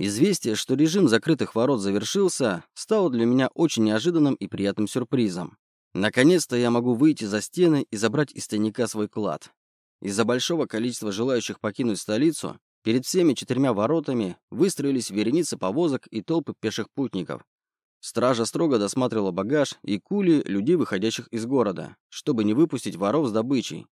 Известие, что режим закрытых ворот завершился, стало для меня очень неожиданным и приятным сюрпризом. Наконец-то я могу выйти за стены и забрать из тайника свой клад. Из-за большого количества желающих покинуть столицу, перед всеми четырьмя воротами выстроились вереницы повозок и толпы пеших путников. Стража строго досматривала багаж и кули людей, выходящих из города, чтобы не выпустить воров с добычей.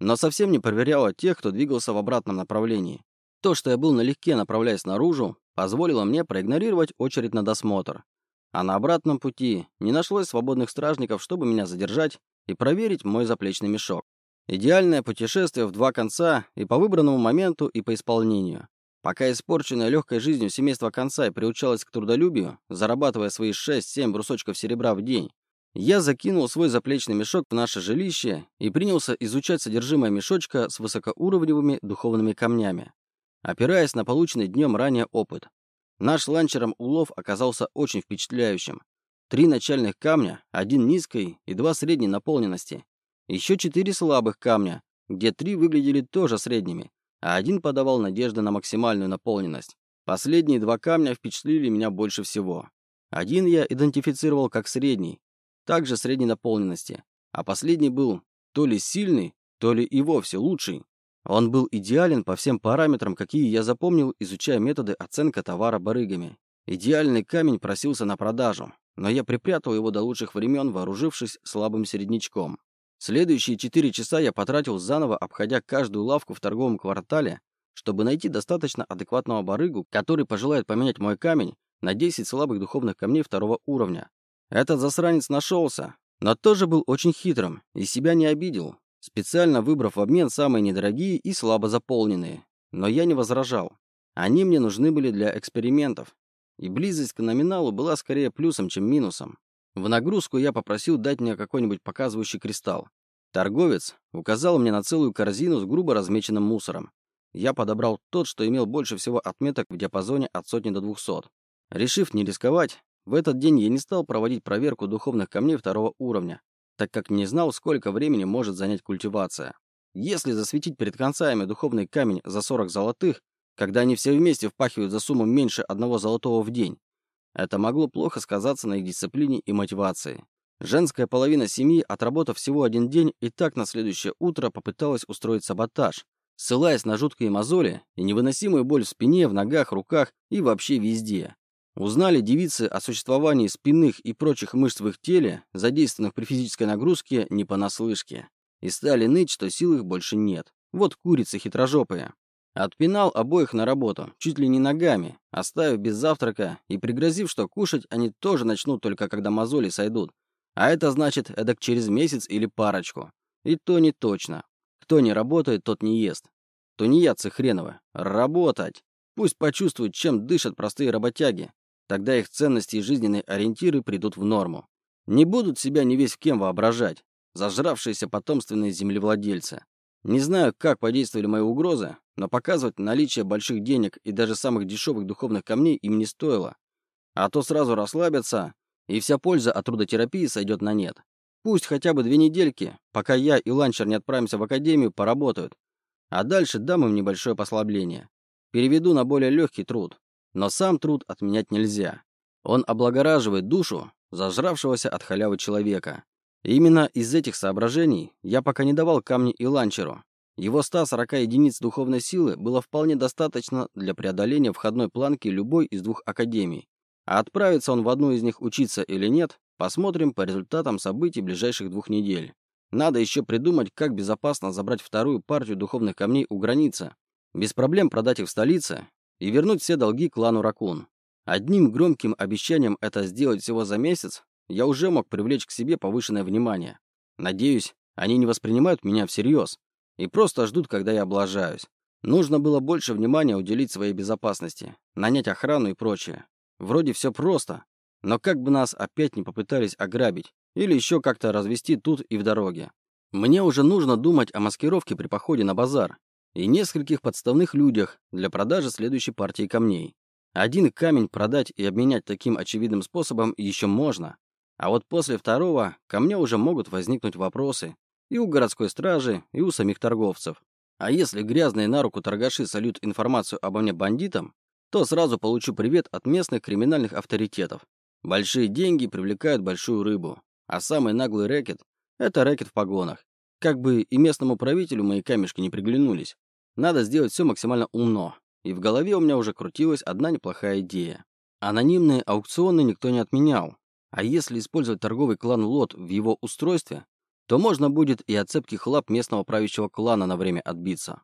Но совсем не проверяла тех, кто двигался в обратном направлении. То, что я был налегке, направляясь наружу, позволило мне проигнорировать очередь на досмотр. А на обратном пути не нашлось свободных стражников, чтобы меня задержать и проверить мой заплечный мешок. Идеальное путешествие в два конца и по выбранному моменту, и по исполнению. Пока испорченная легкой жизнью семейство конца и приучалось к трудолюбию, зарабатывая свои 6-7 брусочков серебра в день, я закинул свой заплечный мешок в наше жилище и принялся изучать содержимое мешочка с высокоуровневыми духовными камнями, опираясь на полученный днем ранее опыт. Наш ланчером улов оказался очень впечатляющим. Три начальных камня, один низкой и два средней наполненности. Еще четыре слабых камня, где три выглядели тоже средними, а один подавал надежды на максимальную наполненность. Последние два камня впечатлили меня больше всего. Один я идентифицировал как средний, также средней наполненности, а последний был то ли сильный, то ли и вовсе лучший. Он был идеален по всем параметрам, какие я запомнил, изучая методы оценки товара барыгами. Идеальный камень просился на продажу, но я припрятал его до лучших времен, вооружившись слабым середнячком. Следующие четыре часа я потратил заново, обходя каждую лавку в торговом квартале, чтобы найти достаточно адекватного барыгу, который пожелает поменять мой камень на 10 слабых духовных камней второго уровня. Этот засранец нашелся, но тоже был очень хитрым и себя не обидел, специально выбрав в обмен самые недорогие и слабо заполненные. Но я не возражал. Они мне нужны были для экспериментов, и близость к номиналу была скорее плюсом, чем минусом. В нагрузку я попросил дать мне какой-нибудь показывающий кристалл. Торговец указал мне на целую корзину с грубо размеченным мусором. Я подобрал тот, что имел больше всего отметок в диапазоне от сотни до двухсот. Решив не рисковать, в этот день я не стал проводить проверку духовных камней второго уровня, так как не знал, сколько времени может занять культивация. Если засветить перед концами духовный камень за 40 золотых, когда они все вместе впахивают за сумму меньше одного золотого в день, это могло плохо сказаться на их дисциплине и мотивации. Женская половина семьи, отработав всего один день, и так на следующее утро попыталась устроить саботаж, ссылаясь на жуткие мозоли и невыносимую боль в спине, в ногах, руках и вообще везде. Узнали девицы о существовании спинных и прочих мышц в их теле, задействованных при физической нагрузке, не понаслышке. И стали ныть, что сил их больше нет. Вот курицы хитрожопые. Отпинал обоих на работу, чуть ли не ногами, оставив без завтрака и пригрозив, что кушать они тоже начнут только когда мозоли сойдут. А это значит эдак через месяц или парочку. И то не точно. Кто не работает, тот не ест. Тунеядцы хреновы. Работать! Пусть почувствуют, чем дышат простые работяги. Тогда их ценности и жизненные ориентиры придут в норму. Не будут себя не весь кем воображать. Зажравшиеся потомственные землевладельцы. Не знаю, как подействовали мои угрозы, но показывать наличие больших денег и даже самых дешевых духовных камней им не стоило. А то сразу расслабятся, и вся польза от трудотерапии сойдет на нет. Пусть хотя бы две недельки, пока я и ланчер не отправимся в академию, поработают. А дальше дам им небольшое послабление. Переведу на более легкий труд. Но сам труд отменять нельзя. Он облагораживает душу зажравшегося от халявы человека. И именно из этих соображений я пока не давал камни и ланчеру. Его 140 единиц духовной силы было вполне достаточно для преодоления входной планки любой из двух академий. А отправится он в одну из них учиться или нет, посмотрим по результатам событий ближайших двух недель. Надо еще придумать, как безопасно забрать вторую партию духовных камней у границы, без проблем продать их в столице и вернуть все долги клану Ракун. Одним громким обещанием это сделать всего за месяц я уже мог привлечь к себе повышенное внимание. Надеюсь, они не воспринимают меня всерьез и просто ждут, когда я облажаюсь. Нужно было больше внимания уделить своей безопасности, нанять охрану и прочее. Вроде все просто, но как бы нас опять не попытались ограбить или еще как-то развести тут и в дороге. Мне уже нужно думать о маскировке при походе на базар и нескольких подставных людях для продажи следующей партии камней. Один камень продать и обменять таким очевидным способом еще можно, а вот после второго ко мне уже могут возникнуть вопросы и у городской стражи, и у самих торговцев. А если грязные на руку торгаши сольют информацию обо мне бандитам, то сразу получу привет от местных криминальных авторитетов. Большие деньги привлекают большую рыбу. А самый наглый рэкет – это рэкет в погонах. Как бы и местному правителю мои камешки не приглянулись. Надо сделать все максимально умно. И в голове у меня уже крутилась одна неплохая идея. Анонимные аукционы никто не отменял. А если использовать торговый клан Лот в его устройстве, то можно будет и от цепких лап местного правящего клана на время отбиться.